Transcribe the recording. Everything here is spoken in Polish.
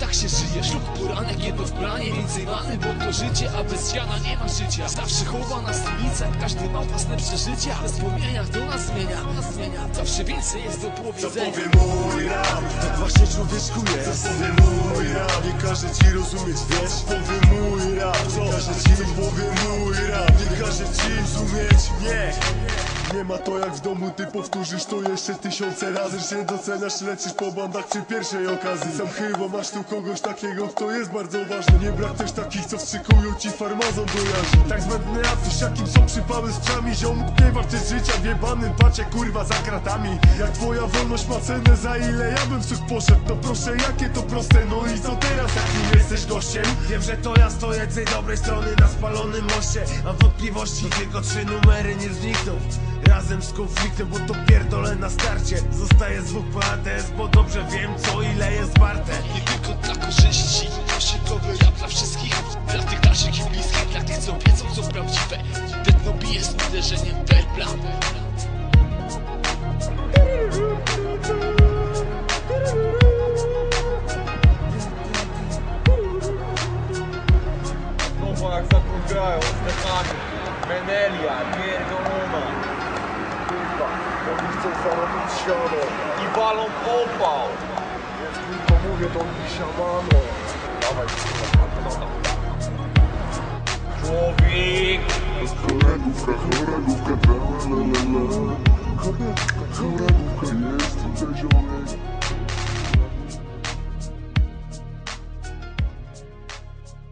Tak się żyje, ślub poranek, jedno w planie Więcej mamy, bo to życie, a bez siana nie ma życia Zawsze chowa nas ulica, każdy ma własne przeżycia We wspomnieniach to nas zmienia, nas zmienia Zawsze więcej jest do powiedzenia powie mój rap? Tak właśnie człowieczku Co jest powie mój rap? Nie każe ci rozumieć, wiesz? Powie mój rap? Nie każe ci, powie mój rap? Nie każe ci rozumieć, nie nie ma to jak w domu, ty powtórzysz to jeszcze tysiące razy. Że doceniasz, lecisz po bandach przy pierwszej okazji. Sam chyba masz tu kogoś takiego, kto jest bardzo ważny. Nie brak też takich, co wstrzykują ci farmazon do jarzy Tak zbędny afisz, jakim są przypały z psami. Ziom nie warty życia w jebanym pacie, kurwa za kratami. Jak twoja wolność ma cenę, za ile ja bym w cud poszedł? No proszę, jakie to proste, no i co teraz, jakim jesteś gościem? Wiem, że to ja stoję z tej dobrej strony na spalonym moście. Mam wątpliwości, tylko trzy numery nie znikną Z konfliktem, bo to pierdolę na starcie. Zostaję z PATS, bo dobrze wiem co ile jest warte. Nie tylko dla korzyści Osiedlowy rap dla wszystkich Dla tych naszych i bliskich Dla tych co wiedzą co prawdziwe. Tetno bije z uderzeniem werbla Znowu jak zakurwiają Stefani, Menelia, pierdolona chcą zarobić siano. I walą opał Więc kurwa mówię do nich siamano. Dawaj Człowiek. Kolegówka, kolegówka, tra la la la la Kolegówka, kolegówka, jest tutaj ziomek